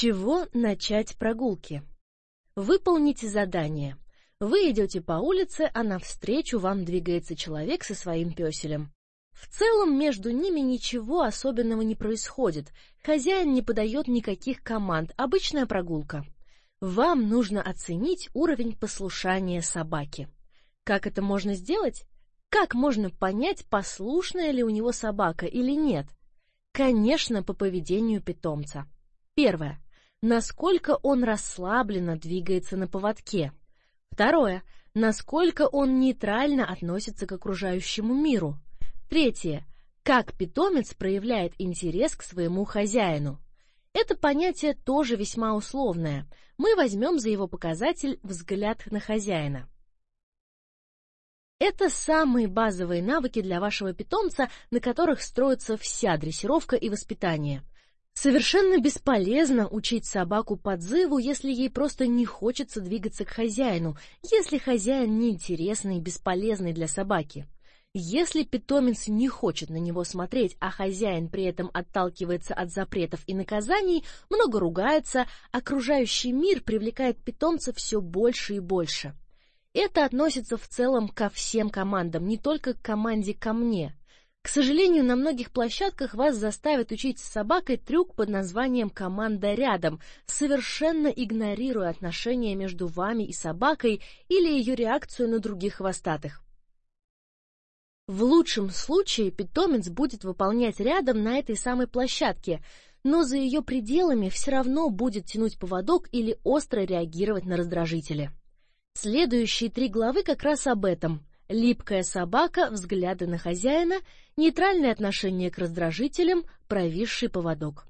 чего начать прогулки? Выполните задание. Вы идете по улице, а навстречу вам двигается человек со своим пёселем. В целом между ними ничего особенного не происходит. Хозяин не подает никаких команд, обычная прогулка. Вам нужно оценить уровень послушания собаки. Как это можно сделать? Как можно понять, послушная ли у него собака или нет? Конечно, по поведению питомца. Первое. Насколько он расслабленно двигается на поводке. Второе. Насколько он нейтрально относится к окружающему миру. Третье. Как питомец проявляет интерес к своему хозяину. Это понятие тоже весьма условное. Мы возьмем за его показатель взгляд на хозяина. Это самые базовые навыки для вашего питомца, на которых строится вся дрессировка и воспитание. Совершенно бесполезно учить собаку подзыву, если ей просто не хочется двигаться к хозяину, если хозяин неинтересный и бесполезный для собаки. Если питомец не хочет на него смотреть, а хозяин при этом отталкивается от запретов и наказаний, много ругается, окружающий мир привлекает питомца все больше и больше. Это относится в целом ко всем командам, не только к команде ко мне. К сожалению, на многих площадках вас заставят учить с собакой трюк под названием «команда рядом», совершенно игнорируя отношения между вами и собакой или ее реакцию на других хвостатых. В лучшем случае питомец будет выполнять рядом на этой самой площадке, но за ее пределами все равно будет тянуть поводок или остро реагировать на раздражители. Следующие три главы как раз об этом. Липкая собака, взгляды на хозяина, нейтральное отношение к раздражителям, провисший поводок.